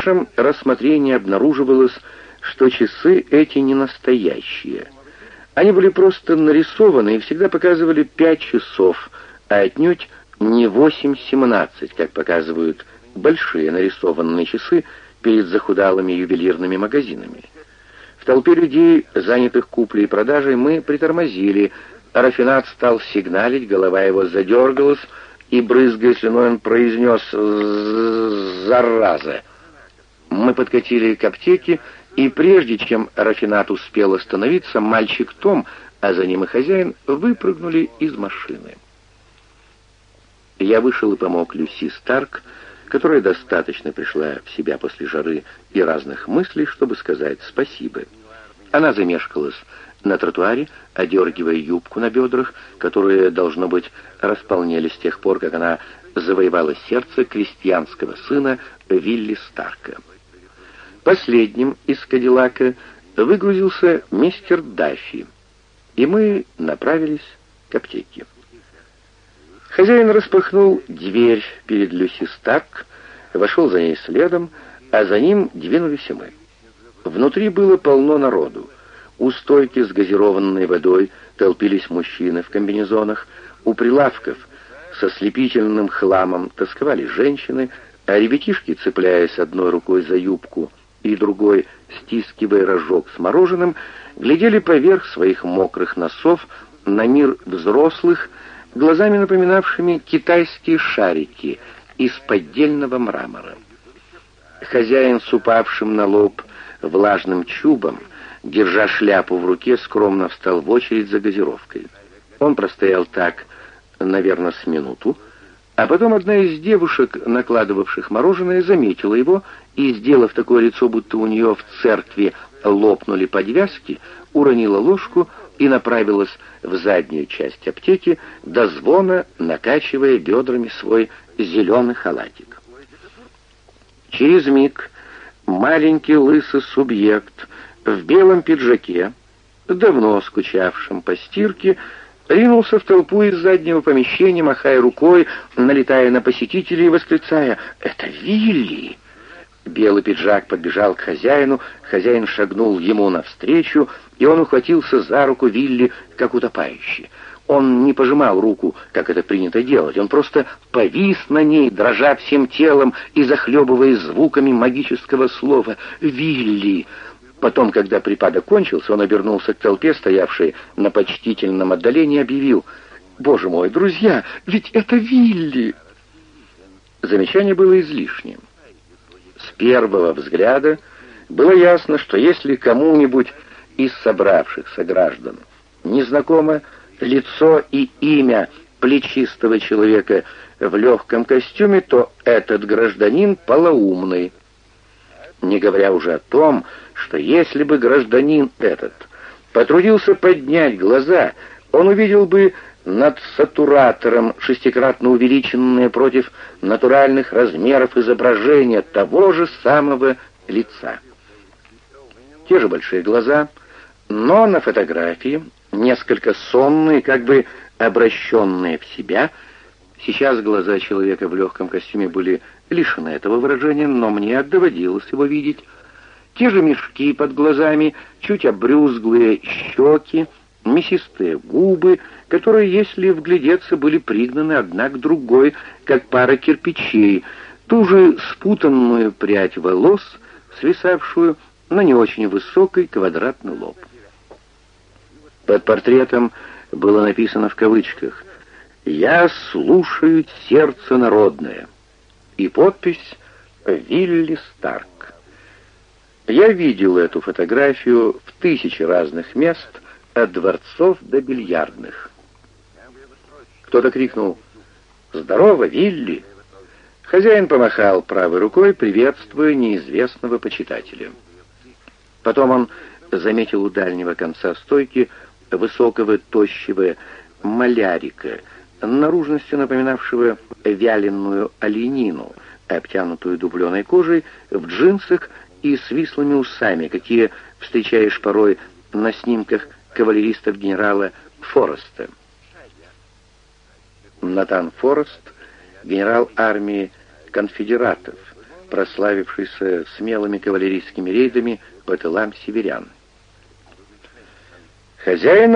нашем рассмотрении обнаруживалось, что часы эти не настоящие. Они были просто нарисованы и всегда показывали пять часов, а отнюдь не восемь-семнадцать, как показывают большие нарисованные часы перед захудалыми ювелирными магазинами. В толпе людей, занятых куплей и продажей, мы притормозили, а Рафинат стал сигналить, голова его задергалась, и, брызгая слюной, он произнес «Зараза!». Мы подкатили к аптеке, и прежде чем Рафинат успел остановиться, мальчик Том, а за ним и хозяин, выпрыгнули из машины. Я вышел и помог Люси Старк, которая достаточно пришла в себя после жары и разных мыслей, чтобы сказать спасибо. Она замешкалась на тротуаре, одергивая юбку на бедрах, которые, должно быть, располнели с тех пор, как она завоевала сердце крестьянского сына Вилли Старка. Последним из Кадиллака выгрузился мистер Даффи, и мы направились к аптеке. Хозяин распахнул дверь перед Люси Старк, вошел за ней следом, а за ним двинулись и мы. Внутри было полно народу. У стойки с газированной водой толпились мужчины в комбинезонах, у прилавков со слепительным хламом тосковали женщины, а ребятишки, цепляясь одной рукой за юбку и другой, стискивая рожок с мороженым, глядели поверх своих мокрых носов на мир взрослых, глазами напоминавшими китайские шарики из поддельного мрамора. Хозяин с упавшим на лоб влажным чубом, держа шляпу в руке, скромно встал в очередь за газировкой. Он простоял так, наверное, с минуту, а потом одна из девушек, накладывавших мороженое, заметила его и, сделав такое лицо, будто у нее в церкви лопнули подвязки, уронила ложку и направилась в заднюю часть аптеки, до звона накачивая бедрами свой зеленый халатик. Через миг маленький лысый субъект в белом пиджаке, давно скучавшим по стирке, ринулся в толпу из заднего помещения, махая рукой, налетая на посетителей и восклицая «Это Вилли!». Белый пиджак подбежал к хозяину, хозяин шагнул ему навстречу, и он ухватился за руку Вилли, как утопающий. Он не пожимал руку, как это принято делать, он просто повис на ней, дрожа всем телом и захлебываясь звуками магического слова «Вилли!». Потом, когда припадок кончился, он обернулся к толпе, стоявшей на почтительном отдалении, и объявил «Боже мой, друзья, ведь это Вилли!». Замечание было излишним. С первого взгляда было ясно, что если кому-нибудь из собравшихся граждан незнакомо лицо и имя плечистого человека в легком костюме, то этот гражданин полоумный. Не говоря уже о том, что если бы гражданин этот потрудился поднять глаза, он увидел бы над сатуратором шестикратно увеличенное против натуральных размеров изображение того же самого лица. Те же большие глаза, но на фотографии несколько сонные, как бы обращенные в себя. Сейчас глаза человека в легком костюме были лишены этого выражения, но мне доводилось его видеть. Те же мешки под глазами, чуть обрюзглые щеки, мясистые губы, которые, если вглядеться, были пригнаны одна к другой, как пара кирпичей, ту же спутанную прядь волос, свисавшую на не очень высокий квадратный лоб. Под портретом было написано в кавычках «Я слушаю сердце народное» и подпись «Вилли Старк». Я видел эту фотографию в тысячи разных мест, от дворцов до бильярдных. Кто-то крикнул «Здорово, Вилли!» Хозяин помахал правой рукой, приветствуя неизвестного почитателя. Потом он заметил у дальнего конца стойки высокого, тощего малярика, наружностью напоминавшего вяленую оленину, обтянутую дубленой кожей, в джинсах и с вислыми усами, какие встречаешь порой на снимках кавалеристов генерала Фореста. Натан Форест, генерал армии конфедератов, прославившийся смелыми кавалерийскими рейдами по тылам северян. Хозяин